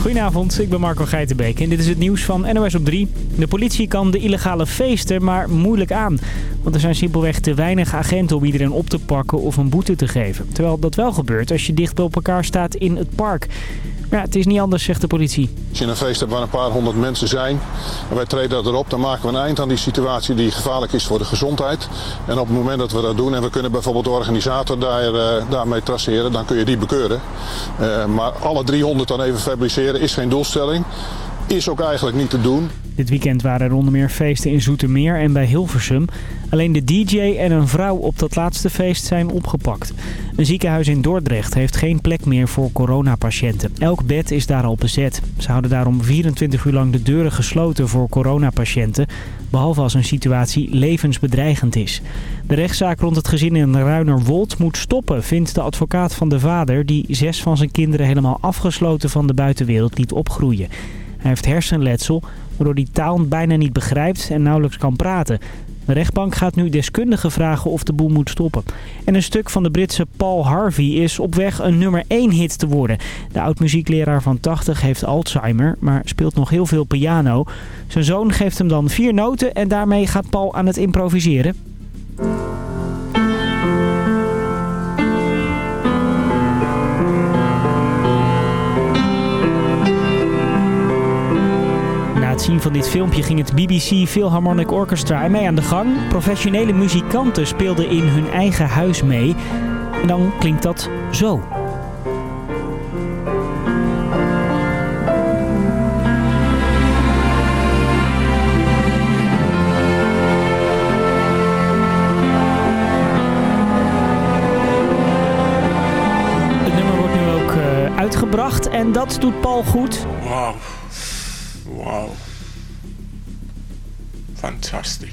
Goedenavond, ik ben Marco Geitenbeek en dit is het nieuws van NOS op 3. De politie kan de illegale feesten maar moeilijk aan. Want er zijn simpelweg te weinig agenten om iedereen op te pakken of een boete te geven. Terwijl dat wel gebeurt als je dicht op elkaar staat in het park. Maar ja, het is niet anders, zegt de politie. Als je een feest hebt waar een paar honderd mensen zijn en wij treden erop, dan maken we een eind aan die situatie die gevaarlijk is voor de gezondheid. En op het moment dat we dat doen en we kunnen bijvoorbeeld de organisator daar, uh, daarmee traceren, dan kun je die bekeuren. Uh, maar alle 300 dan even fabriceren is geen doelstelling. Is ook eigenlijk niet te doen. Dit weekend waren er onder meer feesten in Zoetermeer en bij Hilversum. Alleen de DJ en een vrouw op dat laatste feest zijn opgepakt. Een ziekenhuis in Dordrecht heeft geen plek meer voor coronapatiënten. Elk bed is daar al bezet. Ze houden daarom 24 uur lang de deuren gesloten voor coronapatiënten. Behalve als een situatie levensbedreigend is. De rechtszaak rond het gezin in Ruinerwold moet stoppen, vindt de advocaat van de vader... die zes van zijn kinderen helemaal afgesloten van de buitenwereld liet opgroeien. Hij heeft hersenletsel, waardoor hij taal bijna niet begrijpt en nauwelijks kan praten. De rechtbank gaat nu deskundigen vragen of de boel moet stoppen. En een stuk van de Britse Paul Harvey is op weg een nummer 1 hit te worden. De oud-muziekleraar van 80 heeft Alzheimer, maar speelt nog heel veel piano. Zijn zoon geeft hem dan vier noten en daarmee gaat Paul aan het improviseren. Zien van dit filmpje ging het BBC Philharmonic Orchestra ermee aan de gang. Professionele muzikanten speelden in hun eigen huis mee. En dan klinkt dat zo. Het nummer wordt nu ook uh, uitgebracht en dat doet Paul goed. Wow. Fantastic.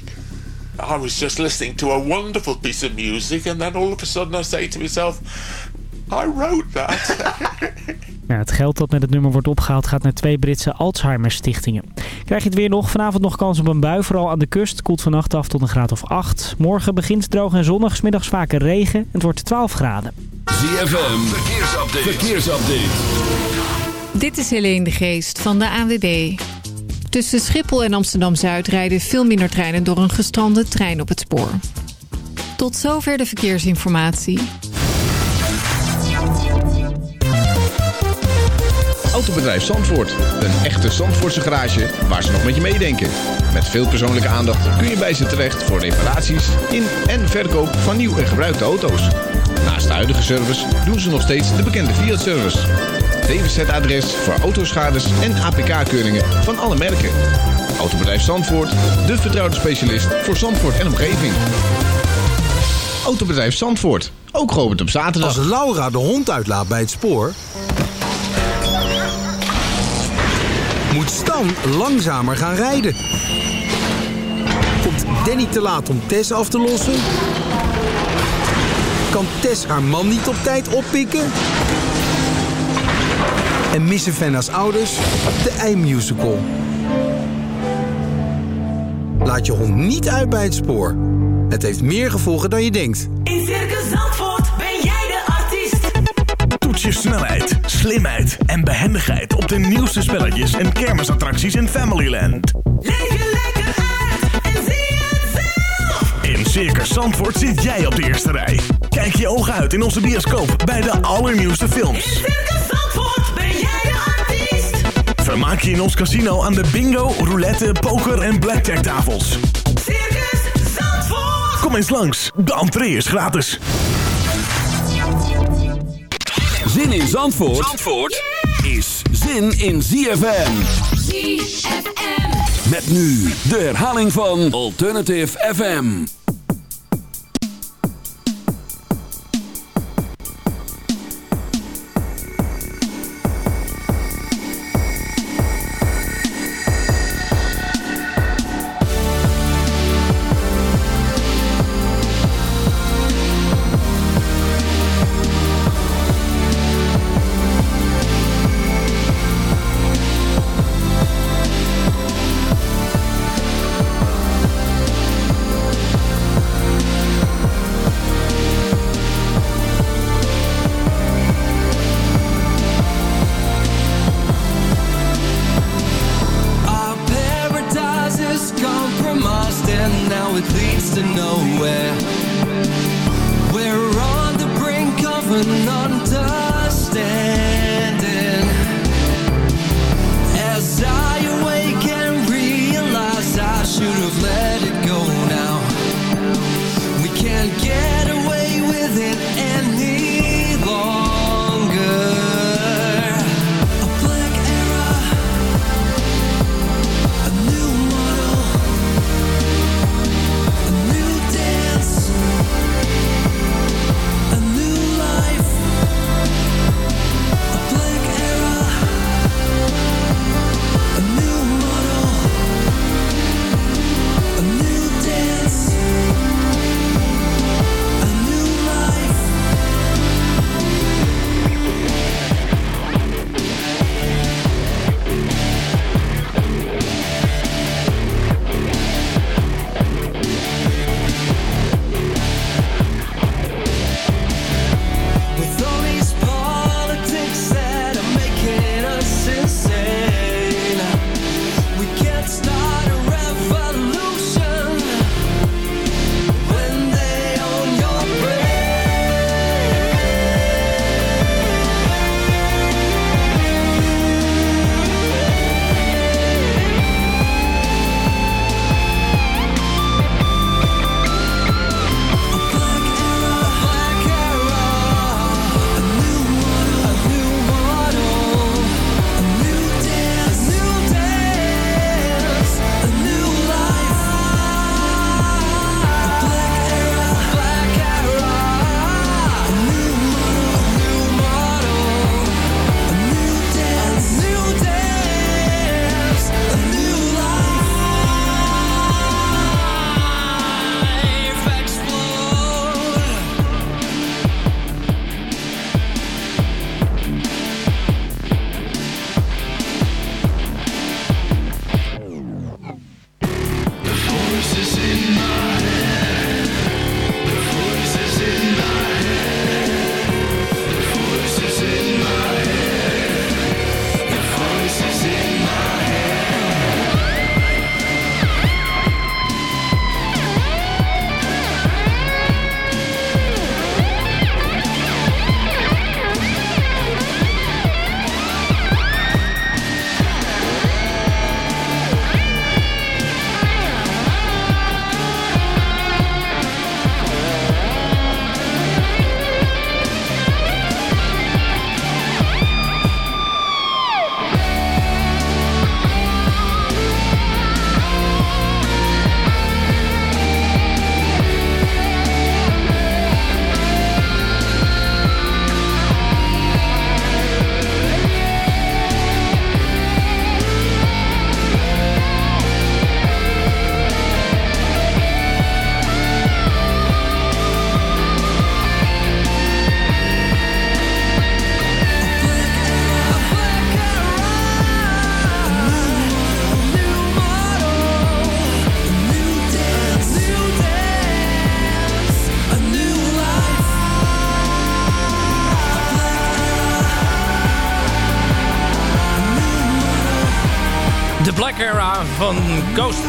I was just listening to a wonderful piece of music and then all of a sudden I say to myself, I wrote that. ja, het geld dat met het nummer wordt opgehaald gaat naar twee Britse Alzheimer stichtingen. Krijg je het weer nog? Vanavond nog kans op een bui, vooral aan de kust. Koelt vannacht af tot een graad of 8. Morgen begint droog en zonnig, smiddags vaker regen. Het wordt 12 graden. ZFM, verkeersupdate. verkeersupdate. Dit is Helene de Geest van de ANWB. Tussen Schiphol en Amsterdam-Zuid rijden veel minder treinen door een gestrande trein op het spoor. Tot zover de verkeersinformatie. Autobedrijf Zandvoort. Een echte Zandvoortse garage waar ze nog met je meedenken. Met veel persoonlijke aandacht kun je bij ze terecht voor reparaties in en verkoop van nieuw en gebruikte auto's. Naast de huidige service doen ze nog steeds de bekende Fiat-service. DWZ-adres voor autoschades en APK-keuringen van alle merken. Autobedrijf Zandvoort, de vertrouwde specialist voor Zandvoort en omgeving. Autobedrijf Zandvoort, ook geopend op zaterdag. Als Laura de hond uitlaat bij het spoor... moet Stan langzamer gaan rijden. Komt Danny te laat om Tess af te lossen? Kan Tess haar man niet op tijd oppikken? En missen Fenna's ouders de ei-musical. Laat je hond niet uit bij het spoor. Het heeft meer gevolgen dan je denkt. In Circus Zandvoort ben jij de artiest. Toets je snelheid, slimheid en behendigheid op de nieuwste spelletjes en kermisattracties in Familyland. Leef je lekker uit en zie het zelf. In Circus Zandvoort zit jij op de eerste rij. Kijk je ogen uit in onze bioscoop bij de allernieuwste films. In Vermaak je in ons casino aan de bingo, roulette, poker en blackjack tafels. Circus Zandvoort. Kom eens langs, de entree is gratis. Zin in Zandvoort, Zandvoort is zin in ZFM. ZFM. Met nu de herhaling van Alternative FM.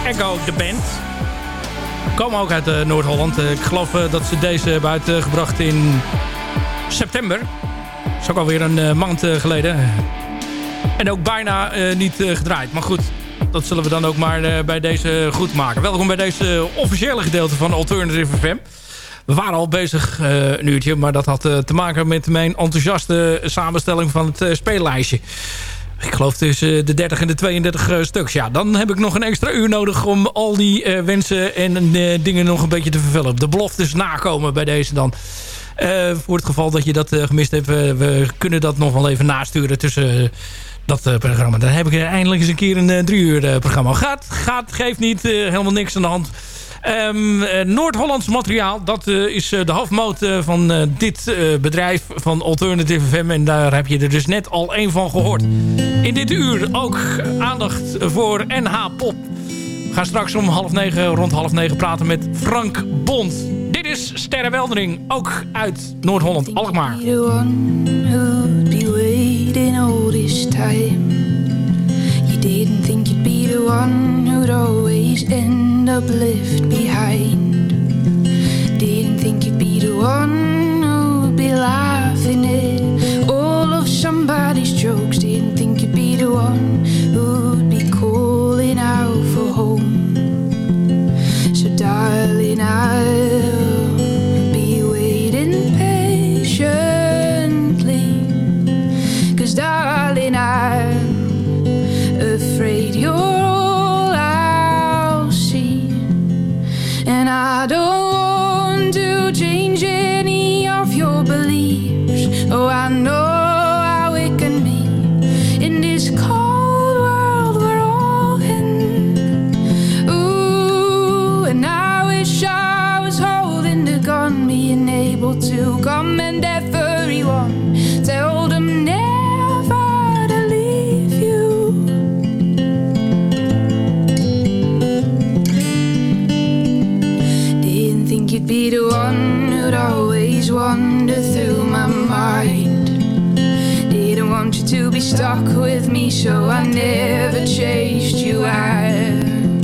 Echo, de band. Komen ook uit uh, Noord-Holland. Uh, ik geloof uh, dat ze deze hebben uitgebracht in september. Dat is ook alweer een maand geleden. En ook bijna niet gedraaid. Maar goed, dat zullen we dan ook maar bij deze goed maken. Welkom bij deze officiële gedeelte van Alternative FM. We waren al bezig een uurtje, maar dat had te maken met mijn enthousiaste samenstelling van het speellijstje. Ik geloof tussen de 30 en de 32 uh, stuks. Ja, dan heb ik nog een extra uur nodig om al die uh, wensen en uh, dingen nog een beetje te vervullen. De beloftes nakomen bij deze dan. voor het geval dat je dat gemist hebt, we kunnen dat nog wel even nasturen tussen dat programma. Dan heb ik eindelijk eens een keer een drie uur programma. Gaat, gaat, geeft niet, helemaal niks aan de hand. Um, Noord-Hollands materiaal, dat uh, is uh, de hoofdmoot van dit bedrijf van Alternative FM. En daar heb je er dus net al één van gehoord. In dit uur ook aandacht voor NH Pop. We gaan straks om half negen, rond half negen praten met Frank Bond. Dit is Sterrenweldering, ook uit Noord-Holland, Alkmaar. The one who'd always end up left behind. Didn't think you'd be the one who'd be laughing at all of somebody's jokes. Didn't think you'd be the one who'd be calling out for home. So, darling, be stuck with me, so I never chased you out.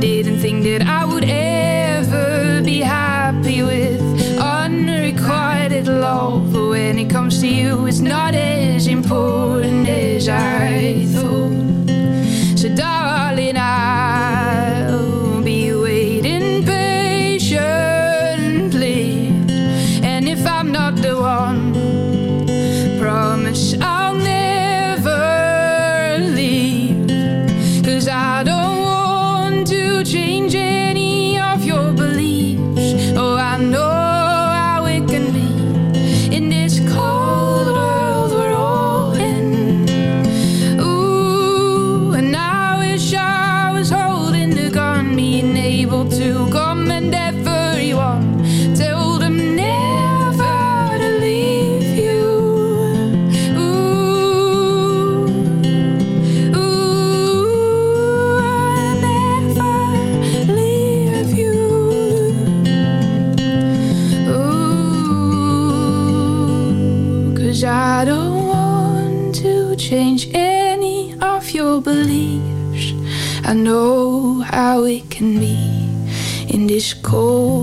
Didn't think that I would ever be happy with unrequited love. But when it comes to you, it's not as important as I cold.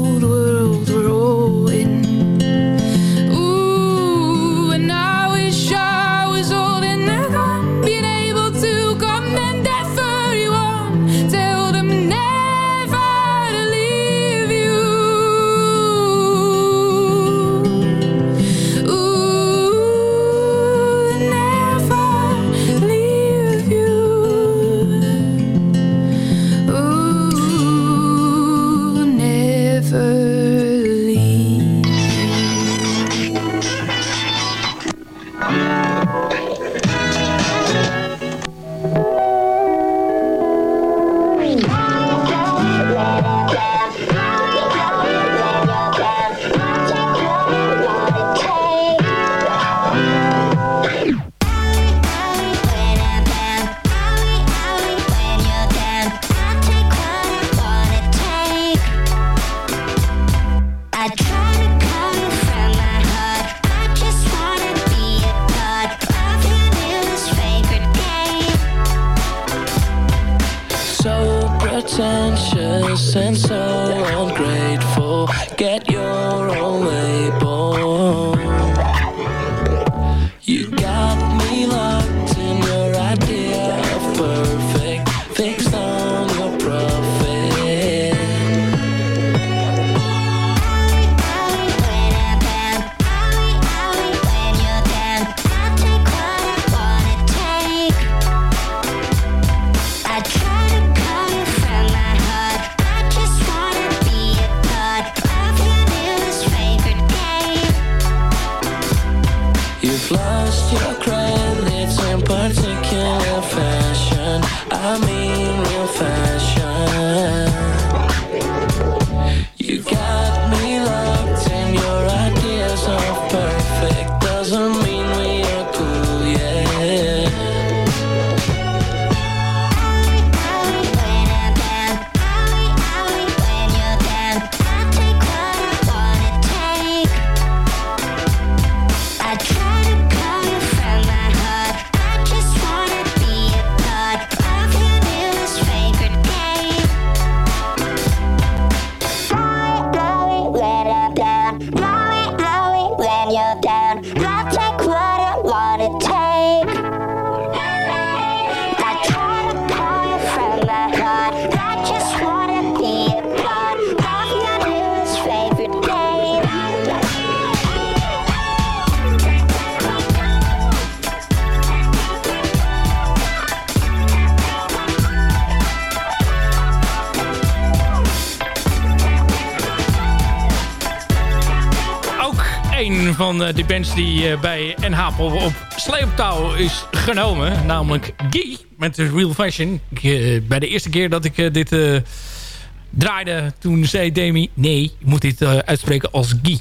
Die eh, bij NH op, sleeptouw is genomen. Namelijk Guy met de Real Fashion. Ik, eh, bij de eerste keer dat ik eh, dit draaide, toen zei Demi... Nee, je moet dit uitspreken als Guy.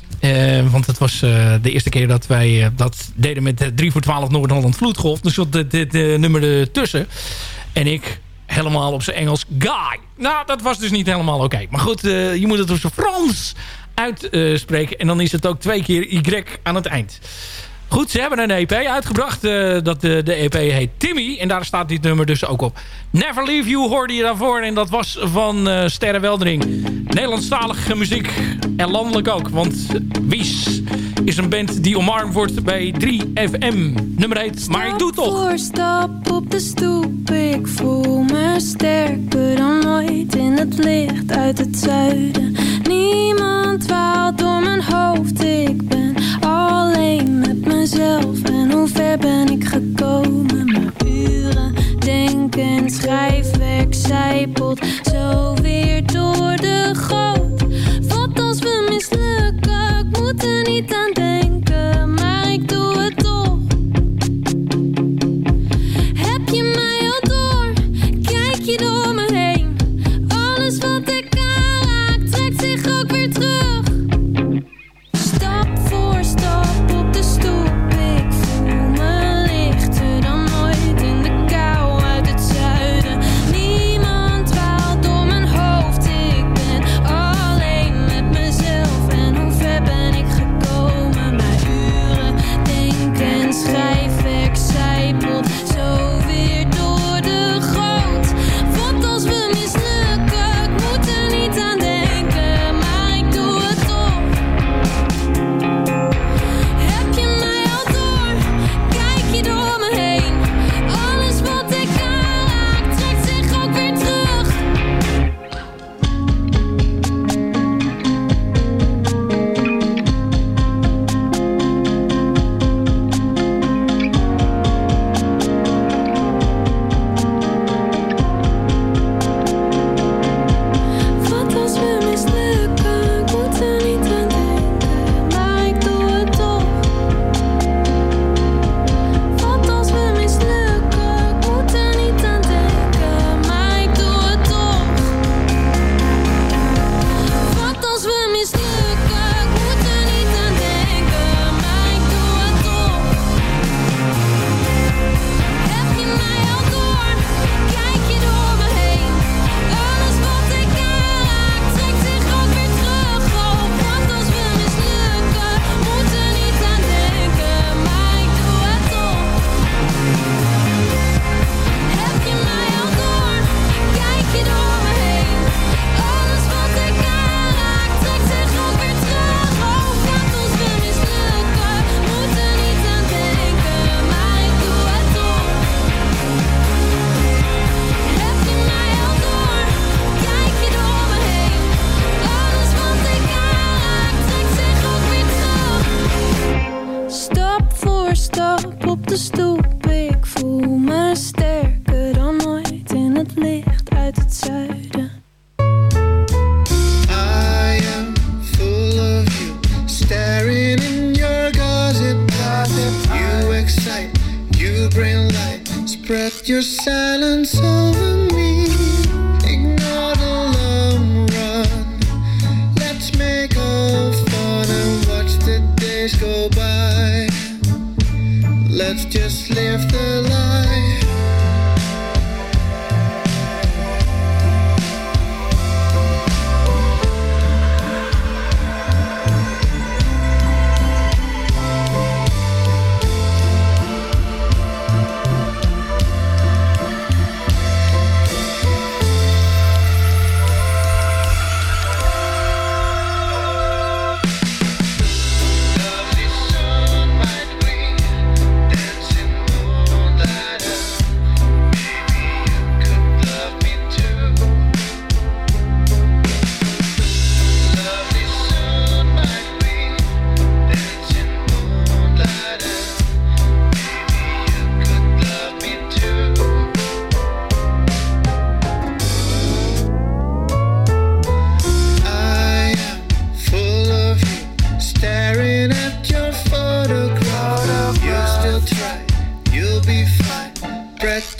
Want het was de eerste keer dat wij dat deden met eh, 3 voor 12 Noord-Holland Vloedgolf. Dus zat dit, dit nummer ertussen. En ik helemaal op zijn Engels Guy. Nou, dat was dus niet helemaal oké. Maar goed, je moet het op zijn Frans uitspreken. en dan is het ook twee keer Y aan het eind. Goed, ze hebben een EP uitgebracht. eh, dat de, de EP heet Timmy. En daar staat dit nummer dus ook op. Never Leave You hoorde je daarvoor. En dat was van eh Sterre Weldering. Nederlandstalige muziek. En landelijk ook. Want Wies is een band die omarmd wordt bij 3FM. Nummer heet Maar ik doe toch. voor stap op de stoep. Ik voel me sterker dan ooit in het licht uit het zuiden. Niemand dwaalt door mijn hoofd. Ik ben alleen met En hoe ver ben ik gekomen? Maar uren denken, schrijfwerk zijpelt zo weer door de goot.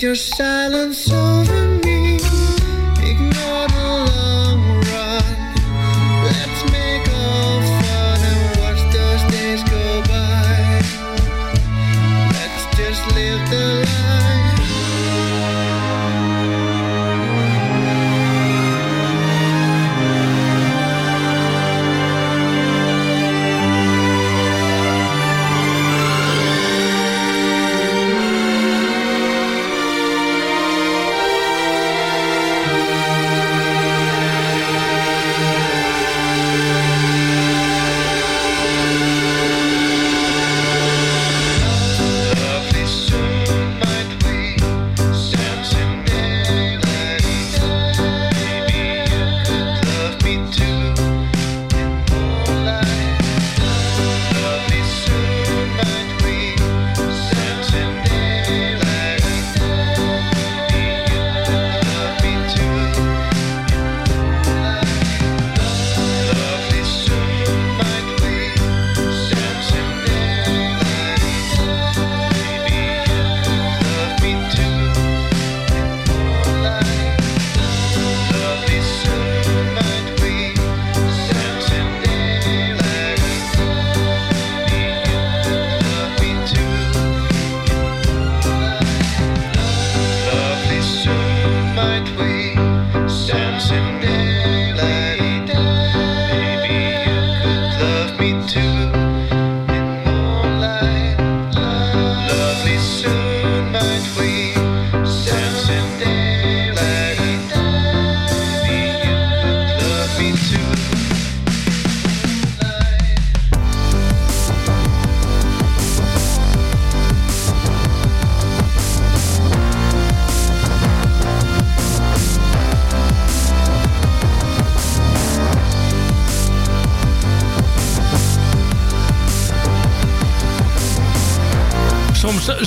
Your silence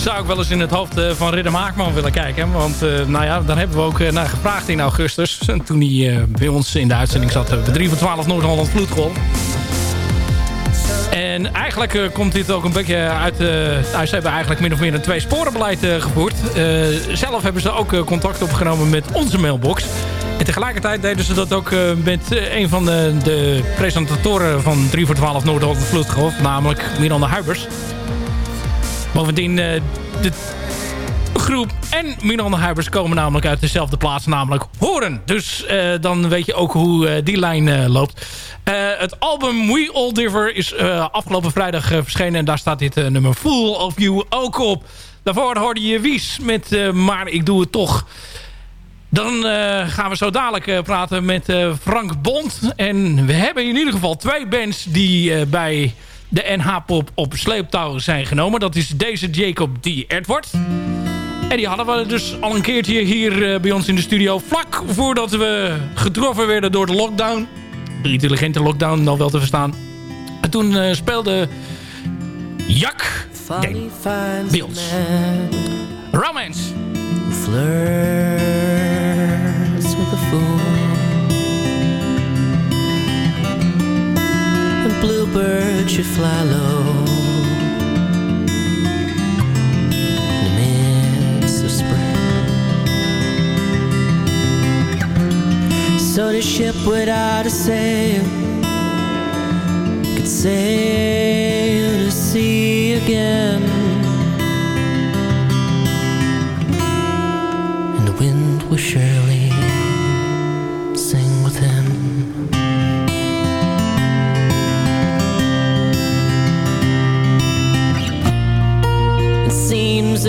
zou ik wel eens in het hoofd eh, van Ridder Maakman willen kijken. Want eh, nou ja, daar hebben we ook eh, naar gevraagd in augustus. Toen hij bij ons in de uitzending zat. bij 3 voor 12 Noord-Holland Vloedgolf. En eigenlijk komt dit ook een beetje uit... nou, ze hebben eigenlijk min of meer een twee-sporenbeleid gevoerd. Zelf hebben ze ook contact opgenomen met onze mailbox. En tegelijkertijd deden ze dat ook met een van de, de presentatoren van 3 voor 12 Noord-Holland Vloedgolf. Namelijk Miranda Huibers. Bovendien, eh, de groep en Miranda Huibers komen namelijk uit dezelfde plaats, namelijk Horen. Dus eh, dan weet je ook hoe eh, die lijn loopt. Het album We All Differ is afgelopen vrijdag verschenen en daar staat dit nummer Full of You ook op. Daarvoor hoorde je Wies met Maar ik doe het toch. Dan gaan we zo dadelijk praten met Frank Bond. En we hebben in ieder geval twee bands die bij de NH-pop op sleeptouw zijn genomen. Dat is deze Jacob D. Edward. En die hadden we dus al een keertje hier eh, bij ons in de studio. Vlak voordat we getroffen werden door de lockdown. De intelligente lockdown, nog wel te verstaan. En toen eh, speelde nee, bij ons. Romance. flirts with a fool. bird should fly low in the midst of spring. So the ship without a sail could sail to sea again.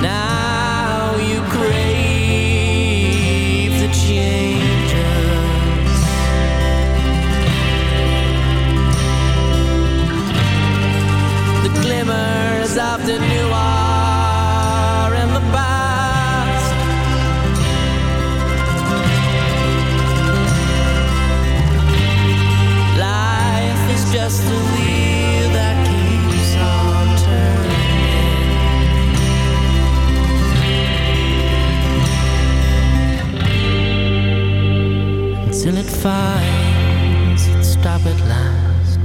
Now you crave the changes. The glimmers of the new finds its stop at last.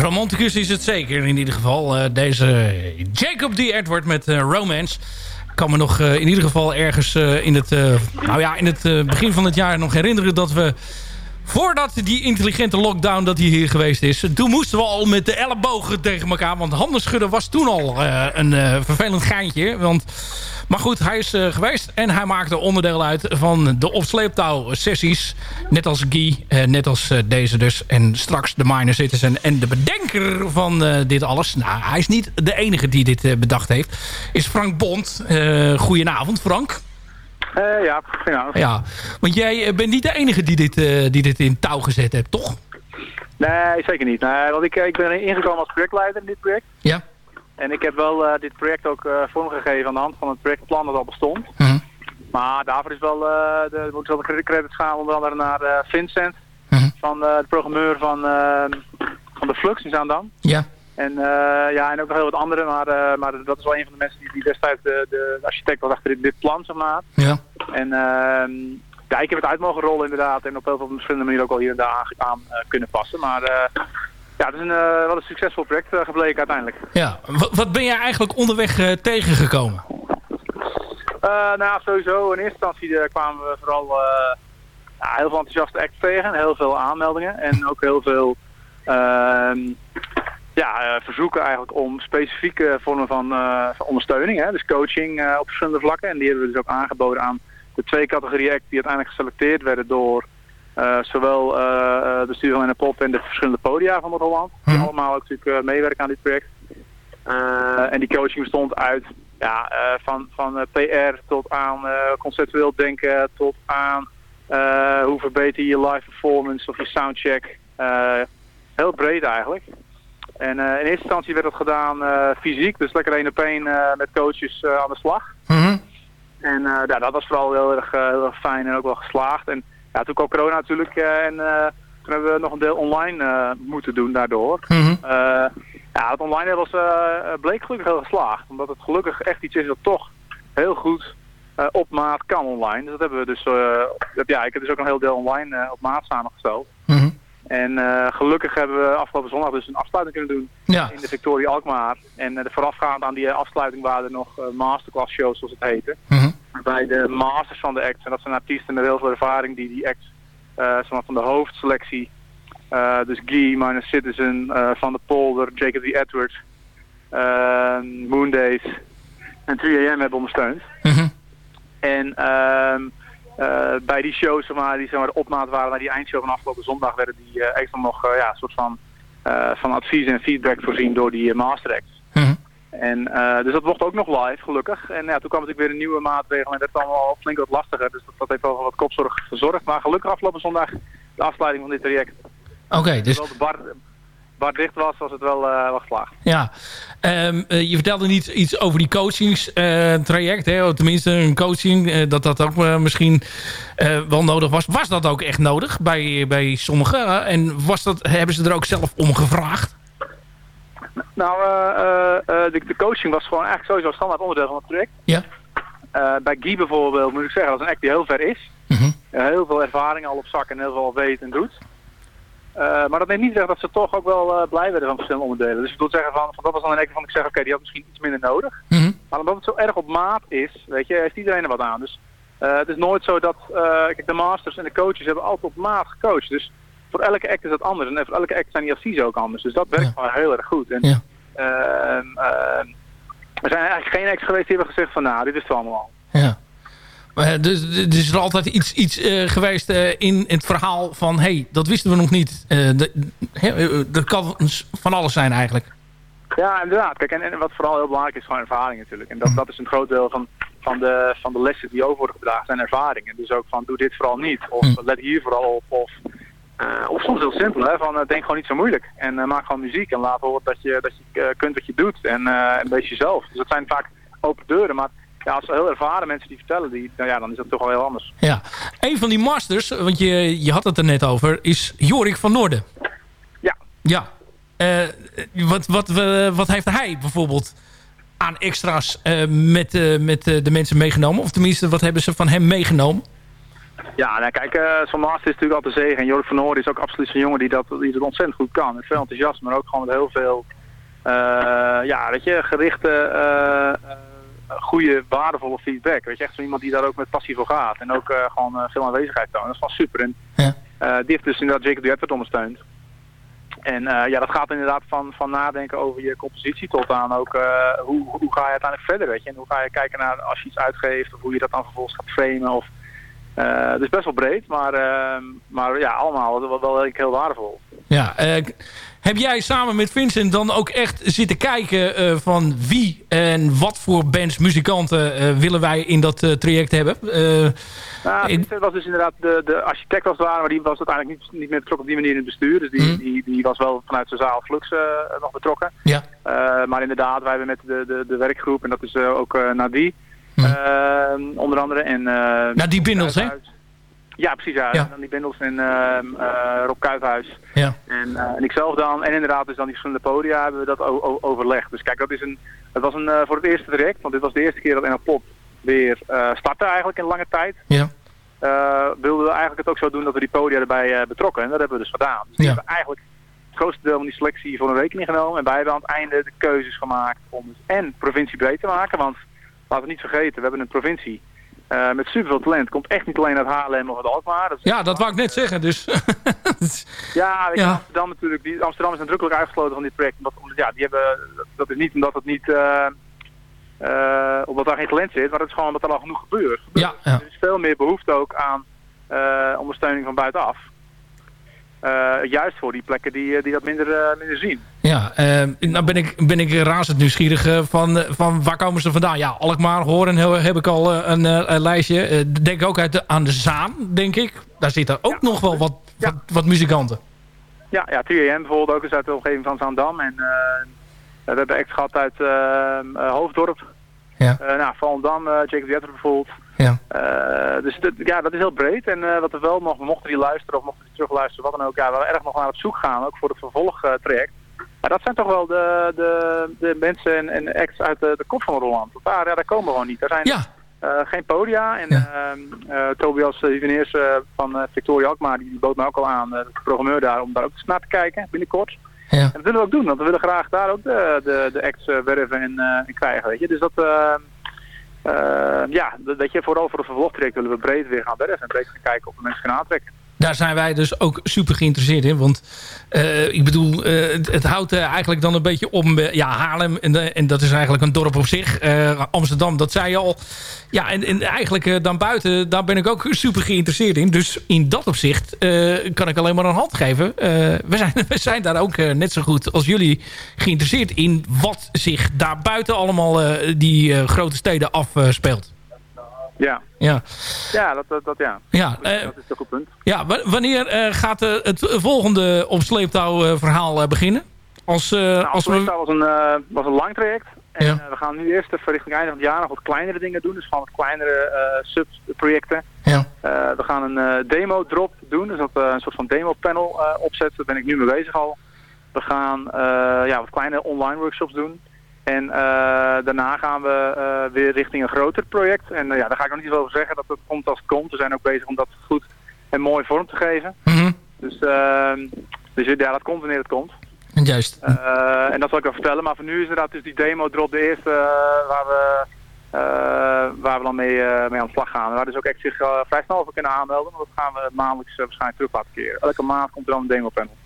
Romanticus is het zeker in ieder geval. Eh, deze Jacob D. Edward met eh, Romance. Kan me nog eh, in ieder geval ergens in, het, nou ja, in het begin van het jaar nog herinneren dat we... Voordat die intelligente lockdown dat hier geweest is... toen moesten we al met de ellebogen tegen elkaar. Want handen schudden was toen al een vervelend geintje. Want, maar goed, hij is eh, geweest. En hij maakte onderdeel uit van de opsleeptouw sessies. Net als Guy, eh, net als eh, deze dus. En straks de Minor Citizen. En de bedenker van dit alles... Nou, hij is niet de enige die dit bedacht heeft. Is Frank Bond. Goedenavond, Frank. Ja, goedenavond. Ja, want jij bent niet de enige die dit, die dit in touw gezet hebt, toch? Nee, zeker niet. Nee, want ik, ik ben ingekomen als projectleider in dit project. Ja. En ik heb wel eh, dit project ook eh, vormgegeven aan de hand van het projectplan dat al bestond. Mhm. Maar daarvoor is wel, eh de, moet wel de credits gaan onder andere naar Vincent, van eh, de programmeur van, eh, van de Flux in Zaandam. Ja. En, ja, en ook nog heel wat andere, maar, maar dat is wel een van de mensen die, die destijds de, de architect was achter dit, dit plan, zeg maar. Ja. En ehm, ja, ik heb het uit mogen rollen inderdaad en op heel veel verschillende manieren ook al hier en daar aan, aan kunnen passen. Maar ja, het is een, eh, wel een succesvol project eh, gebleken uiteindelijk. Ja. Wat, wat ben jij eigenlijk onderweg eh, tegengekomen? Nou ja, sowieso. In eerste instantie kwamen we vooral ja, heel veel enthousiaste acts tegen. Heel veel aanmeldingen. En ook heel veel ehm, ja, verzoeken eigenlijk om specifieke vormen van, van ondersteuning. Hè? Dus coaching op verschillende vlakken. En die hebben we dus ook aangeboden aan de twee categorieën die uiteindelijk geselecteerd werden door eh, zowel eh, eh, de studie van Pop en de verschillende podia van Noord-Holland. Die allemaal ook natuurlijk meewerken aan dit project. En die coaching bestond uit ja, van, van PR tot aan conceptueel denken, tot aan hoe verbeter je je live performance of je soundcheck. Heel breed eigenlijk. En in eerste instantie werd dat gedaan fysiek, dus lekker één op één met coaches aan de slag. Mhm. En ja, dat was vooral heel erg, heel erg fijn en ook wel geslaagd. En ja, toen kwam corona natuurlijk eh, en eh, toen hebben we nog een deel online eh, moeten doen daardoor. Mhm. Ja, het online was, bleek gelukkig heel geslaagd. Omdat het gelukkig echt iets is dat toch heel goed op maat kan online. Dus dat hebben we dus, ja, ik heb dus ook een heel deel online op maat samengesteld. Mhm. En gelukkig hebben we afgelopen zondag dus een afsluiting kunnen doen Ja. in de Victoria Alkmaar. En de voorafgaand aan die afsluiting waren er nog masterclass shows zoals het heette. Mhm. Waarbij de masters van de act, en dat zijn artiesten met heel veel ervaring die die act zeg maar van de hoofdselectie, eh, dus Guy, Minor Citizen, eh, Van de Polder, Jacob D. Edwards, eh, Moondays en 3AM hebben ondersteund. Mhm. En ehm, eh, bij die shows, zeg maar, die zeg maar, de opmaat waren naar die eindshow van afgelopen zondag, werden die extra nog ja, een soort van, van advies en feedback voorzien door die master acts. En, eh, dus dat mocht ook nog live, gelukkig. En ja, toen kwam natuurlijk weer een nieuwe maatregel en dat werd allemaal flink wat lastiger. Dus dat, dat heeft wel wat kopzorg gezorgd. Maar gelukkig afgelopen zondag de afsluiting van dit traject. Oké, dus Terwijl de bar, bar dicht was, was het wel, wel geslaagd. ja. Ehm, eh, je vertelde niet iets over die coachingstraject. hè? Of tenminste, een coaching. dat dat ook misschien wel nodig was. Was dat ook echt nodig bij, bij sommigen? en was dat, hebben ze er ook zelf om gevraagd? Nou, eh, eh, eh, de, de coaching was gewoon eigenlijk sowieso een standaard onderdeel van het project. Ja. Bij Guy bijvoorbeeld moet ik zeggen, dat is een act die heel ver is. Mhm. Heel veel ervaring al op zak en heel veel weet en doet. Maar dat neemt niet zeggen dat ze toch ook wel blij werden van verschillende onderdelen. Dus ik wil zeggen, van, van dat was dan een act van ik zeg, oké, die had misschien iets minder nodig. Mhm. Maar omdat het zo erg op maat is, weet je, heeft iedereen er wat aan. Dus het is nooit zo dat, kijk, de masters en de coaches hebben altijd op maat gecoacht. Dus voor elke act is dat anders. En voor elke act zijn die adviezen ook anders. Dus dat werkt gewoon heel erg goed. En, Ja. ehm, ehm, er zijn eigenlijk geen acts geweest die hebben gezegd van, nou, dit is het allemaal. Ja. Maar, dus, dus is er altijd iets, iets eh, geweest eh, in het verhaal van... hé, hey, dat wisten we nog niet. Eh, eh, dat kan van alles zijn eigenlijk. Ja, inderdaad. Kijk, en, en wat vooral heel belangrijk is, gewoon ervaring natuurlijk. En dat, dat is een groot deel van, van, de, van de lessen die over worden gedragen, zijn ervaringen. Dus ook van, doe dit vooral niet. Of let hier vooral op. Of, eh, of soms heel simpel, hè, van, eh, denk gewoon niet zo moeilijk. En eh, maak gewoon muziek en laat horen dat je, dat je kunt wat je doet. En een beetje jezelf. Dus dat zijn vaak open deuren. Maar ja, als heel ervaren mensen die vertellen, die, nou ja, dan is dat toch wel heel anders. Ja. Een van die masters, want je, je had het er net over... is Jorik van Noorden. Ja. Ja. Wat, wat, wat heeft hij bijvoorbeeld aan extra's met, met de mensen meegenomen? Of tenminste, wat hebben ze van hem meegenomen? Ja, nou kijk, zo'n master is natuurlijk altijd zegen. En Jorik van Noorden is ook absoluut zo'n jongen die dat, die dat ontzettend goed kan. Met veel enthousiasme, maar ook gewoon met heel veel, eh, ja, weet je, gerichte, eh, goede, waardevolle feedback. Weet je, echt zo iemand die daar ook met passie voor gaat. En ook gewoon veel aanwezigheid toont. Dat is wel super. En eh, die heeft dus inderdaad Jacob de Edward ondersteund. En ja, dat gaat inderdaad van, van nadenken over je compositie tot aan ook hoe, hoe ga je uiteindelijk verder, weet je. En hoe ga je kijken naar als je iets uitgeeft of hoe je dat dan vervolgens gaat framen of... Uh, dus best wel breed, maar, uh, maar ja, allemaal wel, wel, heel waardevol. Ja, uh, heb jij samen met Vincent dan ook echt zitten kijken uh, van wie en wat voor bands, muzikanten willen wij in dat traject hebben? nou, Vincent was dus inderdaad de, de architect als het ware, maar die was uiteindelijk niet, niet meer betrokken op die manier in het bestuur. Dus die, mm. die, die was wel vanuit zijn zaal Flux nog betrokken. Ja. maar inderdaad, wij hebben met de, de, de werkgroep, en dat is ook Nadie, uh, onder andere. En, uh, nou, die bindels, hè? Ja, precies. Ja. ja. En dan die bindels en uh, Rob Kuithuis. Ja. En, en ikzelf dan. En inderdaad, dus dan die verschillende podia hebben we dat overlegd. Dus kijk, dat, is een, dat was een, voor het eerste direct. Want dit was de eerste keer dat NL Pop weer startte eigenlijk in lange tijd. Ja. wilden we eigenlijk het ook zo doen dat we die podia erbij betrokken. En dat hebben we dus gedaan. Dus ja. we hebben eigenlijk het grootste deel van die selectie voor een rekening genomen. En wij hebben aan het einde de keuzes gemaakt om het en provinciebreed te maken. Want laten we niet vergeten, we hebben een provincie uh, met superveel talent. Komt echt niet alleen uit Haarlem of uit Alkmaar. Dat ja, dat wou ik net zeggen. Dus. ja, ja. Amsterdam natuurlijk. Die, Amsterdam is nadrukkelijk uitgesloten van dit project. Omdat, omdat, ja, die hebben, dat is niet omdat het niet... Uh, uh, omdat daar geen talent zit, maar het is gewoon omdat er al genoeg gebeurt. Ja, ja. Er is veel meer behoefte ook aan ondersteuning van buitenaf. Juist voor die plekken die, die dat minder, minder zien. Ja, uh, nou ben ik, ben ik razend nieuwsgierig van, van waar komen ze vandaan? Ja, Alkmaar, Horen heb ik al een, een lijstje. denk ook uit de, aan de Zaan, denk ik. Daar zitten ook ja, nog wel wat, ja. wat, wat, muzikanten. ja, ja 3AM bijvoorbeeld ook eens uit de omgeving van Zaandam. En eh, we hebben acts gehad uit eh, eh, Hoofddorp. Ja. Eh, nou, Volendam, eh Jacob Jetter bijvoorbeeld. Ja. Eh, dus dat, ja, dat is heel breed. En eh, wat we wel nog, mochten die luisteren of mochten die terugluisteren, wat dan ook, ja, waar we erg nog naar op zoek gaan, ook voor het vervolgtraject. Ja, dat zijn toch wel de, de, de mensen en, en acts uit de, de kop van Roland. Want Daar, ja, daar komen we gewoon niet. Daar zijn eh, geen podia. En ehm, eh, Tobias Hiveneers eh van Victoria Alkmaar, die, bood me ook al aan, de programmeur daar, om daar ook eens naar te kijken binnenkort. Ja. En dat willen we ook doen, want we willen graag daar ook de, de, de acts werven en, en krijgen, weet je. Dus dat, ja, dat, weet je, vooral voor de vervolgtraject willen we breed weer gaan werven en breed gaan kijken of we mensen kunnen aantrekken. Daar zijn wij dus ook super geïnteresseerd in. Want eh, ik bedoel, eh, het, houdt eh, eigenlijk dan een beetje om... ja, Haarlem, en, en dat is eigenlijk een dorp op zich. Amsterdam, dat zei je al. Ja, en, en eigenlijk dan buiten, daar ben ik ook super geïnteresseerd in. Dus in dat opzicht kan ik alleen maar een hand geven. We, zijn, we zijn daar ook net zo goed als jullie geïnteresseerd in... wat zich daar buiten allemaal die grote steden afspeelt. Ja, ja. ja dat, dat, dat ja. Ja, dat, eh, dat is een goed punt. Ja, wa- wanneer eh, gaat eh, het volgende op sleeptouw eh, verhaal eh, beginnen? Als, eh, Nou, als we... was een, eh, was een lang traject. En Ja. eh, we gaan nu eerst even richting einde van het jaar nog wat kleinere dingen doen. Dus van wat kleinere eh subprojecten. Ja. Eh, we gaan een eh, demo drop doen. Dus dat we een soort van demo panel eh, opzetten. Daar ben ik nu mee bezig al. We gaan eh, ja, wat kleine online workshops doen. En eh, daarna gaan we eh, weer richting een groter project. En eh, ja, daar ga ik nog niet zoveel over zeggen. Dat het komt als het komt. We zijn ook bezig om dat goed en mooi vorm te geven. Mhm. Dus, ehm, dus ja, dat komt wanneer het komt. Juist. En dat zal ik wel vertellen. Maar voor nu is inderdaad dus die demo drop de eerste waar, we, waar we dan mee, mee aan de slag gaan. Waar dus ook echt zich vrij snel voor kunnen aanmelden. Want dat gaan we maandelijks waarschijnlijk terug laten keren. Elke maand komt er dan een demo panel.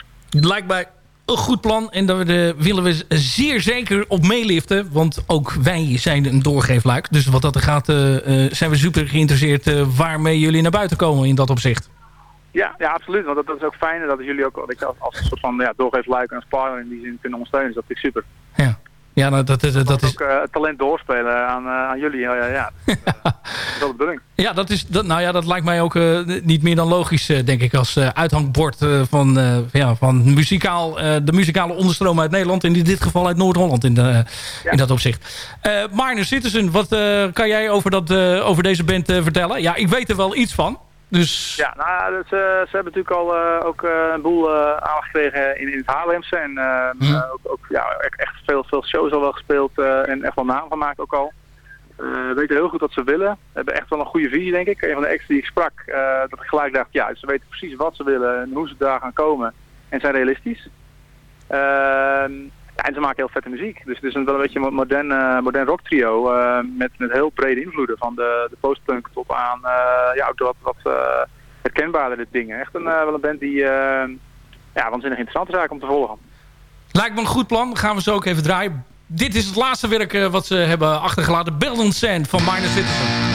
Mij een goed plan. En daar eh, willen we zeer zeker op meeliften. Want ook wij zijn een doorgeefluik. Dus wat dat er gaat, eh, eh, zijn we super geïnteresseerd... waarmee jullie naar buiten komen in dat opzicht. Ja, ja, absoluut. Want dat, dat is ook fijn dat jullie ook je, als, als een soort van ja, doorgeefluik en als partner in die zin kunnen ondersteunen. Dus dat is super. Ja, nou, dat, dat, dat is... Ook het talent doorspelen aan, eh, aan jullie. Ja, ja, ja. Dat is, dat is wel de bedoeling. Ja, dat, is, dat, nou ja, dat lijkt mij ook eh, niet meer dan logisch, denk ik, als uithangbord van, ja, van muzikaal, de muzikale onderstroom uit Nederland. En in dit geval uit Noord-Holland in, de, in dat opzicht. Minor Citizen, wat kan jij over, dat, over deze band vertellen? Ja, ik weet er wel iets van. Dus Ja, nou, dus, eh, ze hebben natuurlijk al eh, ook eh, een boel aandacht gekregen in, in het Haarlemse. En Mhm. ook, ook ja, echt, echt veel, veel shows al wel gespeeld en echt wel naam gemaakt ook al. We weten heel goed wat ze willen. Hebben echt wel een goede visie, denk ik. Een van de ex die ik sprak, dat ik gelijk dacht, ja, ze weten precies wat ze willen en hoe ze daar gaan komen. En zijn realistisch. Ehm, ja, en ze maken heel vette muziek. Dus het is een, wel een beetje een modern, eh, modern rock trio eh, met, met heel brede invloeden. Van de, de postpunk tot aan eh, ja, ook wat, wat herkenbaardere dingen. Echt een, wel een band die ja, waanzinnig interessant is om te volgen. lijkt me een goed plan. Gaan we zo ook even draaien. Dit is het laatste werk wat ze hebben achtergelaten. Build Sand van Minor Citizen.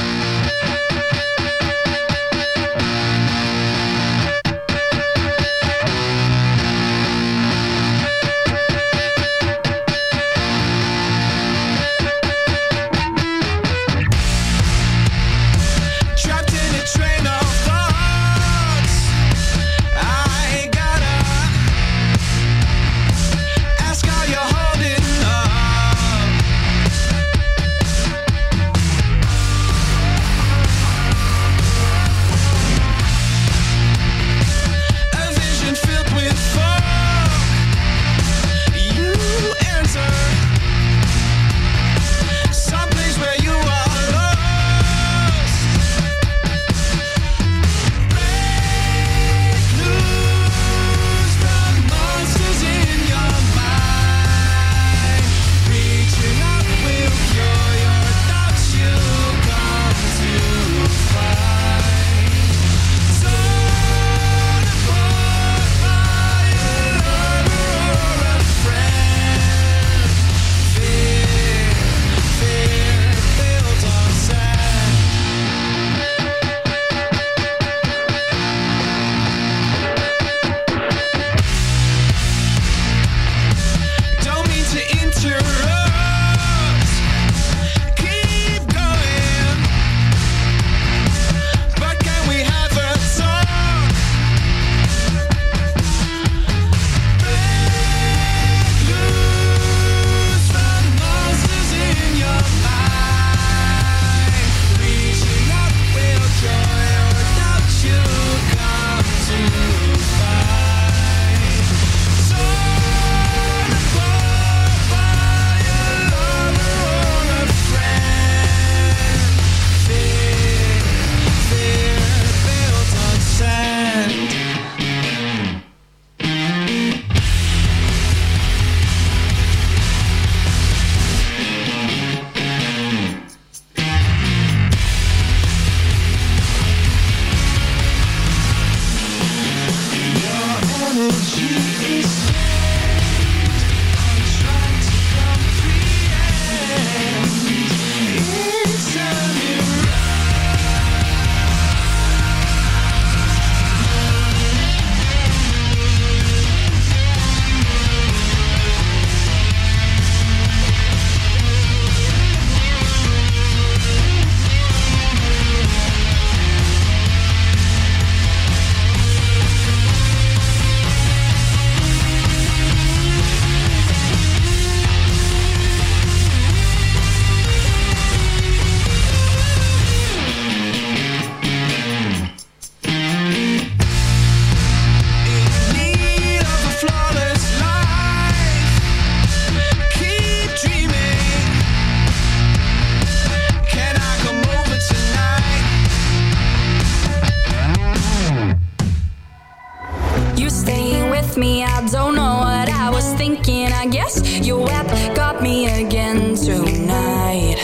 You staying with me, I don't know what I was thinking. I guess your web got me again tonight.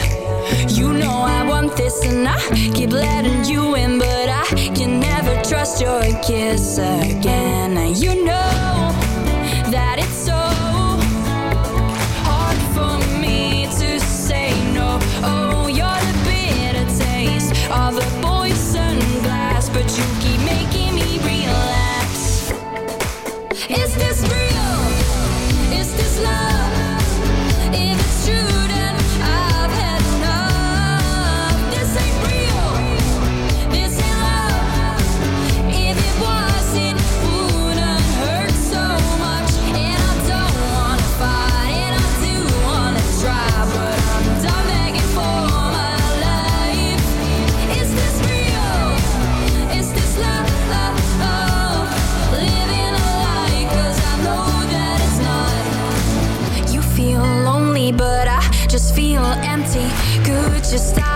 You know I want this and I keep letting you in, but I can never trust your kiss again. Could you stop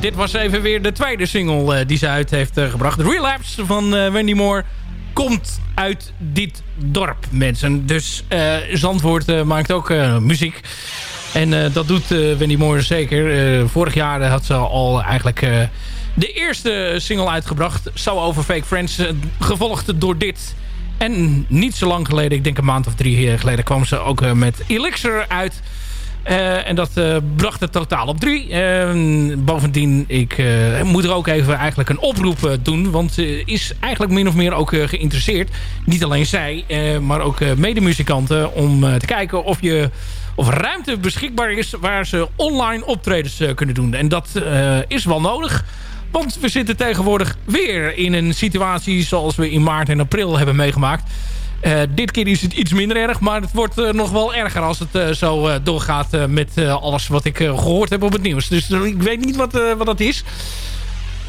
dit was even weer de tweede single eh, die ze uit heeft eh, gebracht. Relapse van eh, Wendy Moore komt uit dit dorp, mensen. Dus eh, Zandvoort eh, maakt ook eh, muziek. En eh, dat doet eh, Wendy Moore zeker. Eh, vorig jaar had ze al eigenlijk eh, de eerste single uitgebracht. So Over Fake Friends. eh, gevolgd door dit. En niet zo lang geleden, ik denk een maand of drie eh, geleden... kwam ze ook eh, met Elixir uit... Eh, en dat eh, bracht het totaal op drie. Eh, bovendien, ik eh, moet er ook even eigenlijk een oproep doen. Want ze is eigenlijk min of meer ook geïnteresseerd. Niet alleen zij, maar ook medemuzikanten. Om te kijken of, je, of ruimte beschikbaar is waar ze online optredens kunnen doen. En dat is wel nodig. Want we zitten tegenwoordig weer in een situatie zoals we in maart en april hebben meegemaakt. Eh, dit keer is het iets minder erg, maar het wordt eh, nog wel erger als het eh, zo doorgaat met alles wat ik eh, gehoord heb op het nieuws. Dus ik weet niet wat, wat dat is.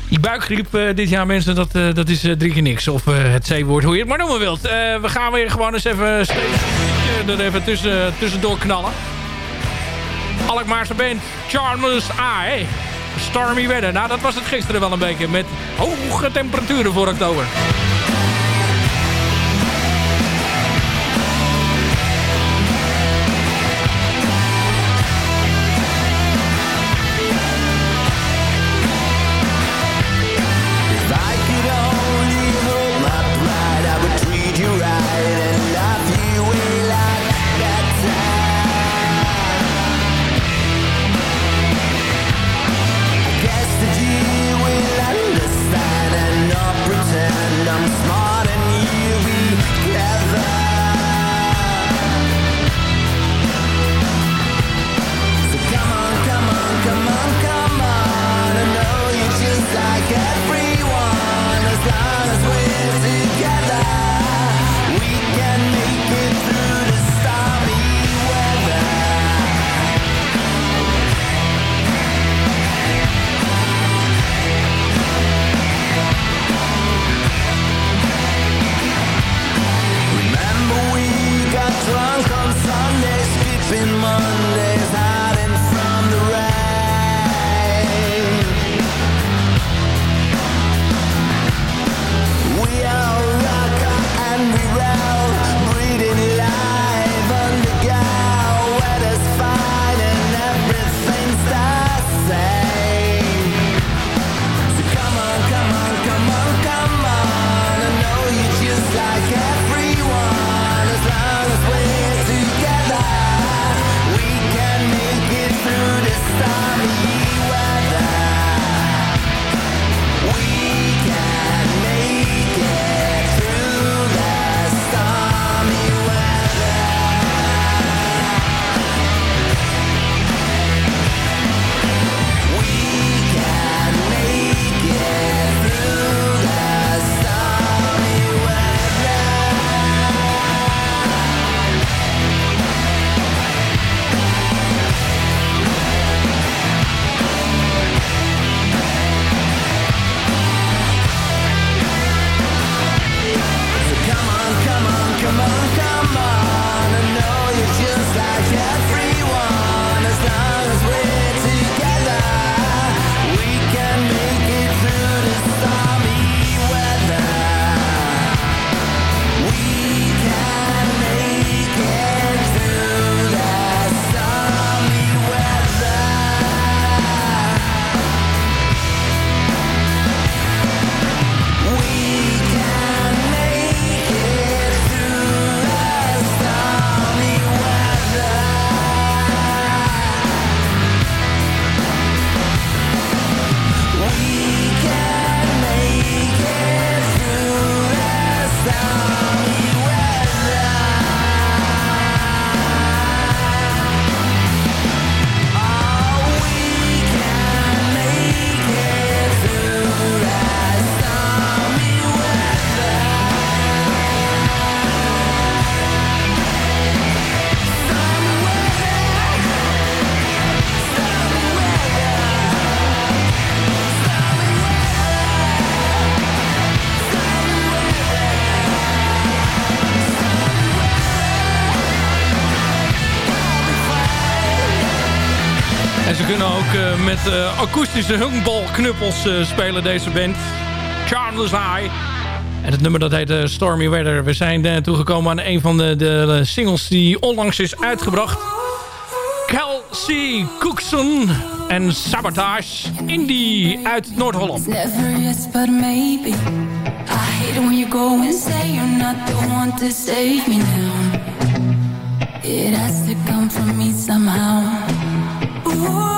Die buikgriep dit jaar, mensen, dat, dat is drie keer niks. Of het C-woord, hoe je het maar noemen wilt. We gaan weer gewoon eens even er even tussen, tussendoor knallen. Alkmaarse band, Charmless Eye. Stormy weather. Nou, dat was het gisteren wel een beetje. Met hoge temperaturen voor oktober. Akoestische honkbalknuppels eh, spelen, deze band. Charmless Eye. En het nummer dat heet eh, Stormy Weather. We zijn uh, toegekomen aan een van de, de singles die onlangs is uitgebracht. Kelsey Cookson en Sabotage Indie uit Noord-Holland. Never yes, but maybe. I hate it when you go and say you're not the one to save me now. It has to come from me somehow. Ooh.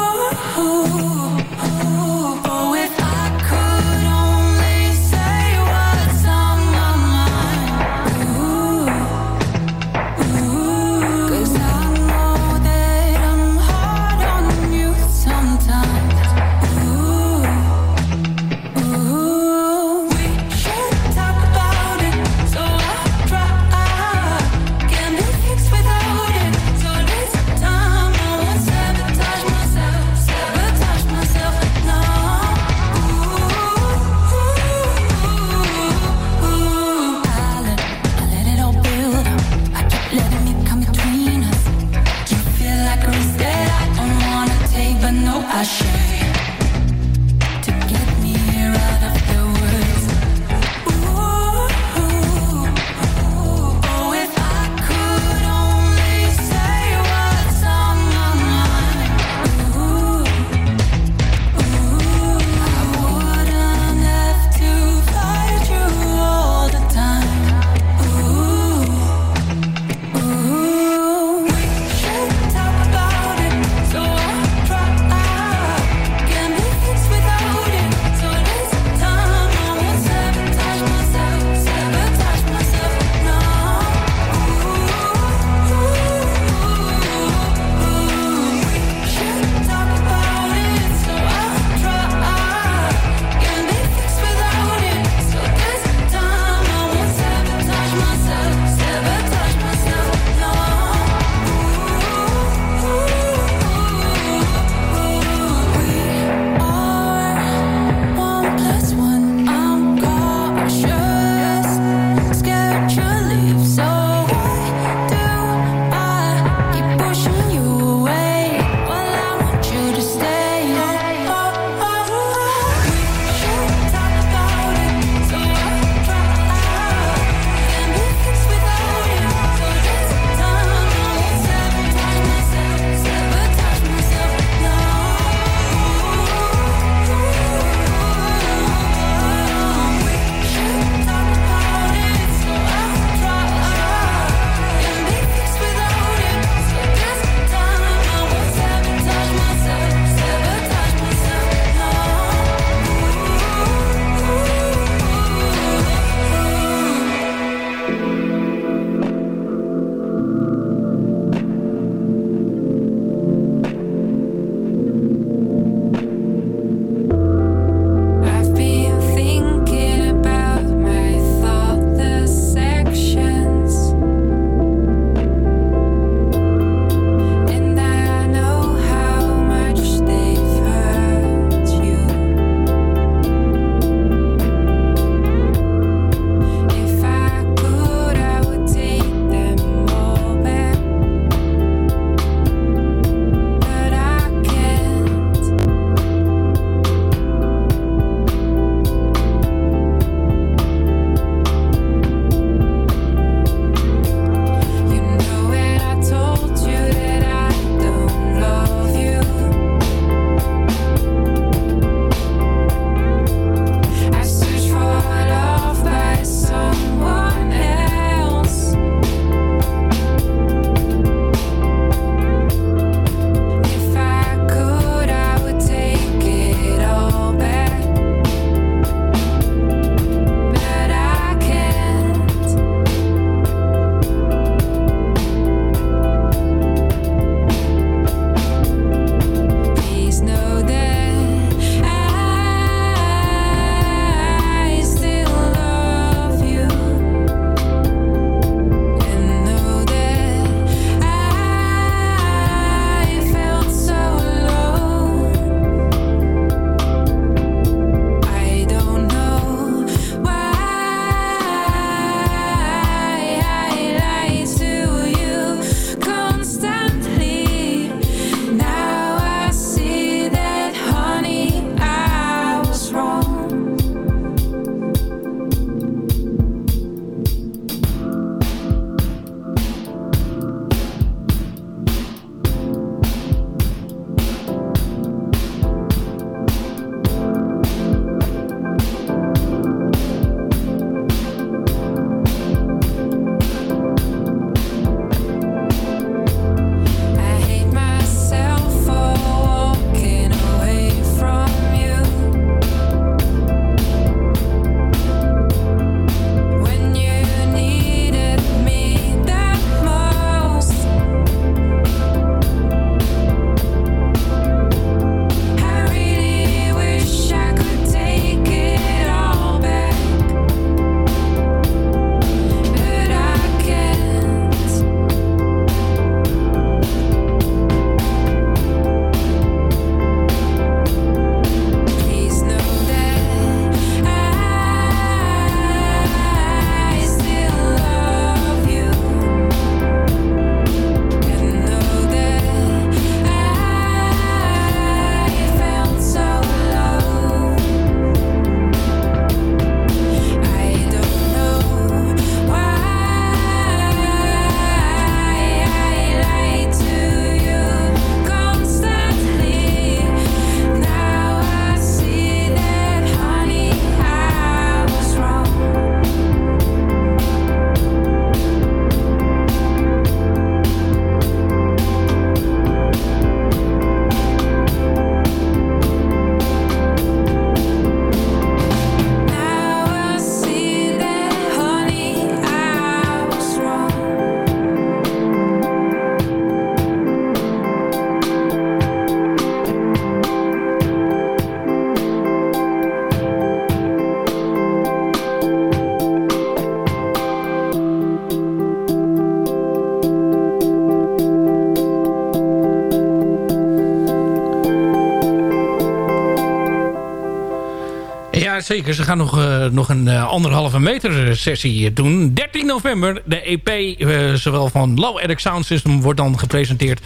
Zeker. Ze gaan nog, eh, nog een eh, anderhalve meter sessie doen. 13 november, de EP, eh, zowel van Low Eric Sound System... wordt dan gepresenteerd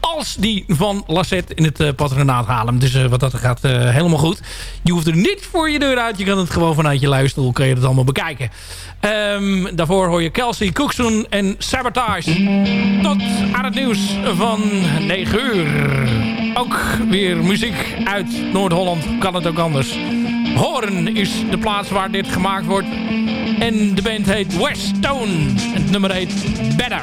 als die van Lassette in het uh, patronaat halen. Dus uh, wat dat gaat uh, helemaal goed. Je hoeft er niet voor je deur uit. Je kan het gewoon vanuit je luisterstoel kan je het allemaal bekijken. Um, daarvoor hoor je Kelsey Cookson en Sabotage. Tot aan het nieuws van 9 uur. Ook weer muziek uit Noord-Holland. Kan het ook anders. Horen is de plaats waar dit gemaakt wordt. En de band heet West Stone. En het nummer heet Better.